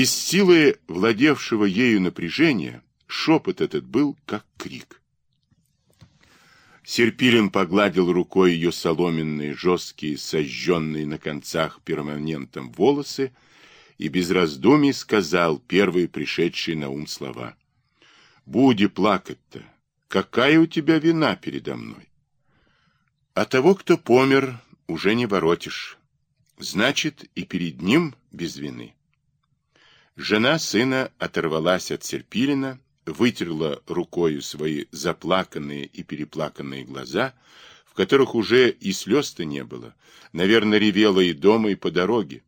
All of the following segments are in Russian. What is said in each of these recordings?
Из силы владевшего ею напряжения шепот этот был как крик. Серпилин погладил рукой ее соломенные, жесткие, сожженные на концах перманентом волосы и без раздумий сказал первые пришедшие на ум слова. «Буди плакать-то! Какая у тебя вина передо мной?» «А того, кто помер, уже не воротишь. Значит, и перед ним без вины». Жена сына оторвалась от Серпилина, вытерла рукою свои заплаканные и переплаканные глаза, в которых уже и слез-то не было, наверное, ревела и дома, и по дороге,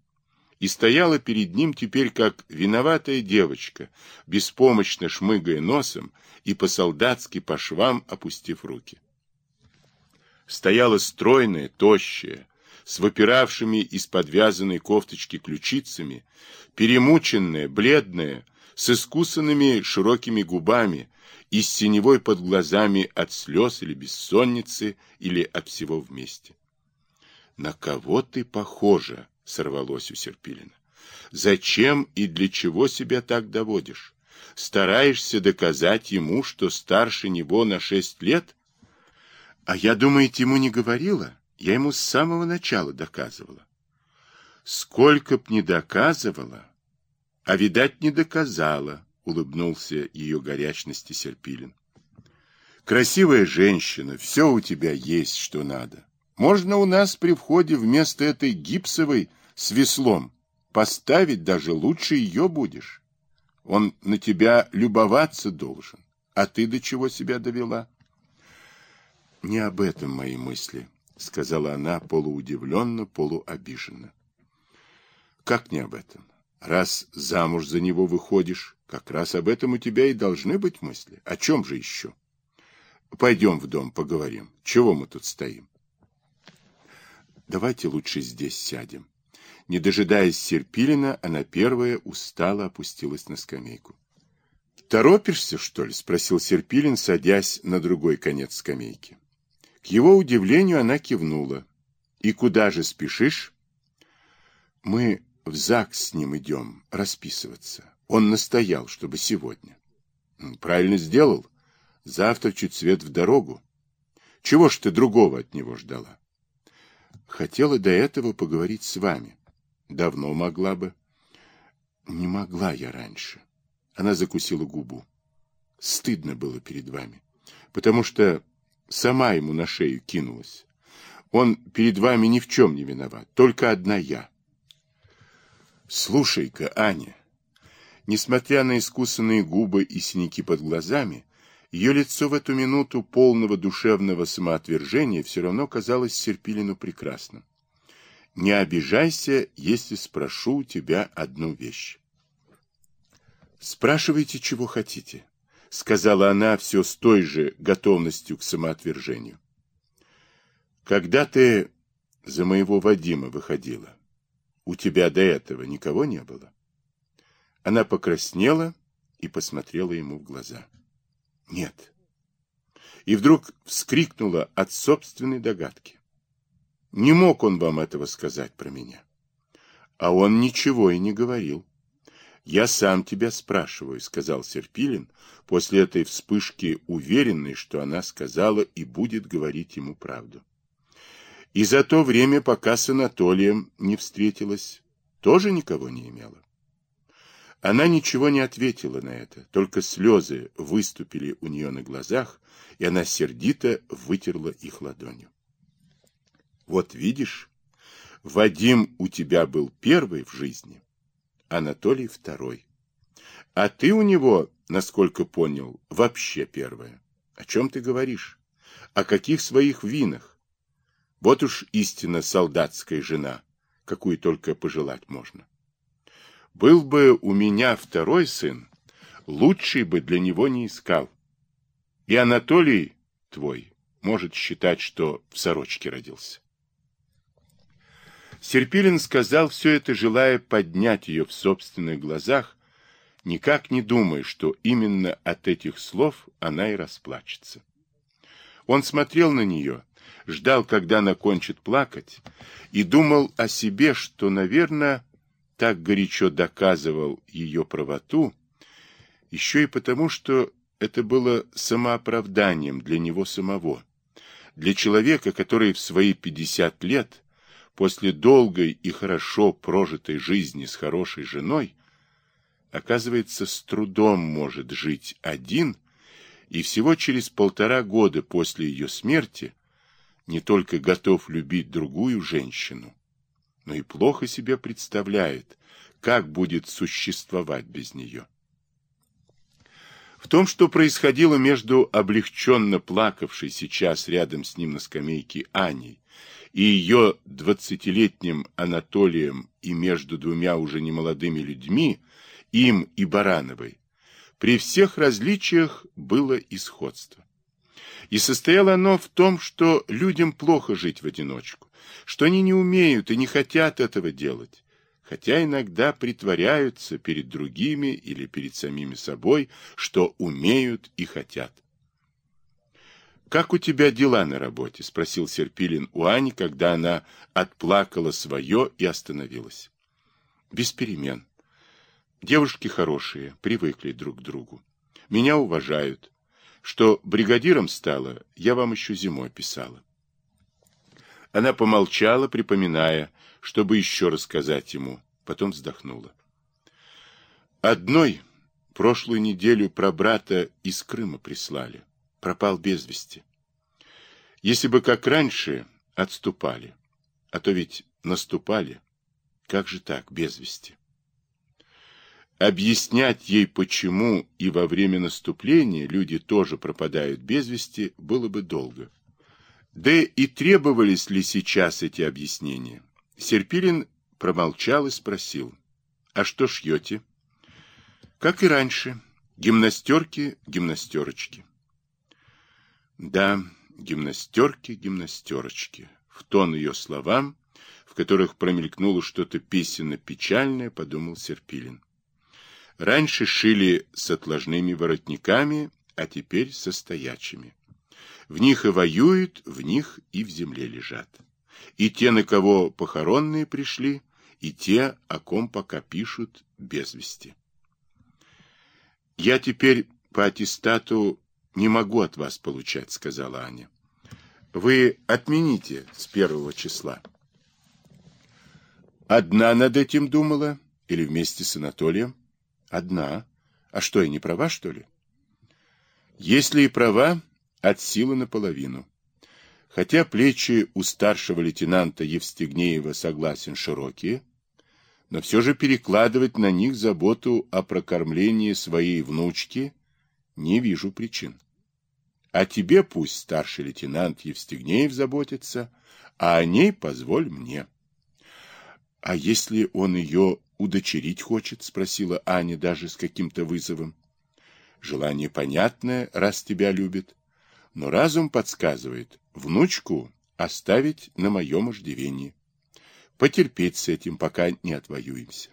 и стояла перед ним теперь как виноватая девочка, беспомощно шмыгая носом и по-солдатски по швам опустив руки. Стояла стройная, тощая, с выпиравшими из подвязанной кофточки ключицами, перемученная, бледная, с искусанными широкими губами и с синевой под глазами от слез или бессонницы, или от всего вместе. «На кого ты похожа?» — сорвалось у Серпилина. «Зачем и для чего себя так доводишь? Стараешься доказать ему, что старше него на шесть лет?» «А я, думаете, ему не говорила?» Я ему с самого начала доказывала. Сколько б не доказывала, а, видать, не доказала, улыбнулся ее горячности Серпилин. Красивая женщина, все у тебя есть, что надо. Можно у нас при входе вместо этой гипсовой с веслом поставить даже лучше ее будешь. Он на тебя любоваться должен. А ты до чего себя довела? Не об этом мои мысли, — сказала она полуудивленно, полуобиженно. — Как не об этом? Раз замуж за него выходишь, как раз об этом у тебя и должны быть мысли. О чем же еще? Пойдем в дом, поговорим. Чего мы тут стоим? Давайте лучше здесь сядем. Не дожидаясь Серпилина, она первая устало опустилась на скамейку. «Торопишься, что ли?» — спросил Серпилин, садясь на другой конец скамейки. К его удивлению она кивнула. «И куда же спешишь?» «Мы в ЗАГС с ним идем расписываться. Он настоял, чтобы сегодня». «Правильно сделал. Завтра чуть свет в дорогу. Чего ж ты другого от него ждала?» «Хотела до этого поговорить с вами. Давно могла бы». «Не могла я раньше». Она закусила губу. «Стыдно было перед вами, потому что сама ему на шею кинулась. Он перед вами ни в чем не виноват, только одна я. Слушай-ка, Аня, несмотря на искусанные губы и синяки под глазами, ее лицо в эту минуту полного душевного самоотвержения все равно казалось Серпилину прекрасным. Не обижайся, если спрошу у тебя одну вещь. Спрашивайте, чего хотите сказала она все с той же готовностью к самоотвержению. Когда ты за моего Вадима выходила, у тебя до этого никого не было? Она покраснела и посмотрела ему в глаза. Нет. И вдруг вскрикнула от собственной догадки. Не мог он вам этого сказать про меня. А он ничего и не говорил. «Я сам тебя спрашиваю», — сказал Серпилин, после этой вспышки уверенный, что она сказала и будет говорить ему правду. И за то время, пока с Анатолием не встретилась, тоже никого не имела. Она ничего не ответила на это, только слезы выступили у нее на глазах, и она сердито вытерла их ладонью. «Вот видишь, Вадим у тебя был первый в жизни, Анатолий второй. А ты у него, насколько понял, вообще первая. О чем ты говоришь? О каких своих винах? Вот уж истинно солдатская жена, какую только пожелать можно. Был бы у меня второй сын, лучший бы для него не искал. И Анатолий твой может считать, что в сорочке родился. Серпилин сказал все это, желая поднять ее в собственных глазах, никак не думая, что именно от этих слов она и расплачется. Он смотрел на нее, ждал, когда она кончит плакать, и думал о себе, что, наверное, так горячо доказывал ее правоту, еще и потому, что это было самооправданием для него самого, для человека, который в свои 50 лет, после долгой и хорошо прожитой жизни с хорошей женой, оказывается, с трудом может жить один, и всего через полтора года после ее смерти не только готов любить другую женщину, но и плохо себе представляет, как будет существовать без нее. В том, что происходило между облегченно плакавшей сейчас рядом с ним на скамейке Аней и ее двадцатилетним Анатолием и между двумя уже немолодыми людьми, им и Барановой, при всех различиях было и сходство. И состояло оно в том, что людям плохо жить в одиночку, что они не умеют и не хотят этого делать, хотя иногда притворяются перед другими или перед самими собой, что умеют и хотят. «Как у тебя дела на работе?» — спросил Серпилин у Ани, когда она отплакала свое и остановилась. «Без перемен. Девушки хорошие, привыкли друг к другу. Меня уважают. Что бригадиром стала, я вам еще зимой писала». Она помолчала, припоминая, чтобы еще рассказать ему, потом вздохнула. Одной прошлую неделю про брата из Крыма прислали пропал без вести. Если бы, как раньше, отступали, а то ведь наступали, как же так, без вести? Объяснять ей, почему и во время наступления люди тоже пропадают без вести, было бы долго. Да и требовались ли сейчас эти объяснения? Серпилин промолчал и спросил, а что шьете? Как и раньше, гимнастерки, гимнастерочки. Да, гимнастерки, гимнастерочки. В тон ее словам, в которых промелькнуло что-то песенно-печальное, подумал Серпилин. Раньше шили с отложными воротниками, а теперь со стоячими. В них и воюют, в них и в земле лежат. И те, на кого похоронные пришли, и те, о ком пока пишут без вести. Я теперь по аттестату не могу от вас получать, сказала Аня. Вы отмените с первого числа. Одна над этим думала? Или вместе с Анатолием? Одна. А что, я не права, что ли? Если и права, от силы наполовину. Хотя плечи у старшего лейтенанта Евстигнеева согласен широкие, но все же перекладывать на них заботу о прокормлении своей внучки не вижу причин. А тебе пусть старший лейтенант Евстигнеев заботится, а о ней позволь мне. — А если он ее удочерить хочет? — спросила Аня даже с каким-то вызовом. — Желание понятное, раз тебя любит. Но разум подсказывает, внучку оставить на моем иждивении. Потерпеть с этим, пока не отвоюемся.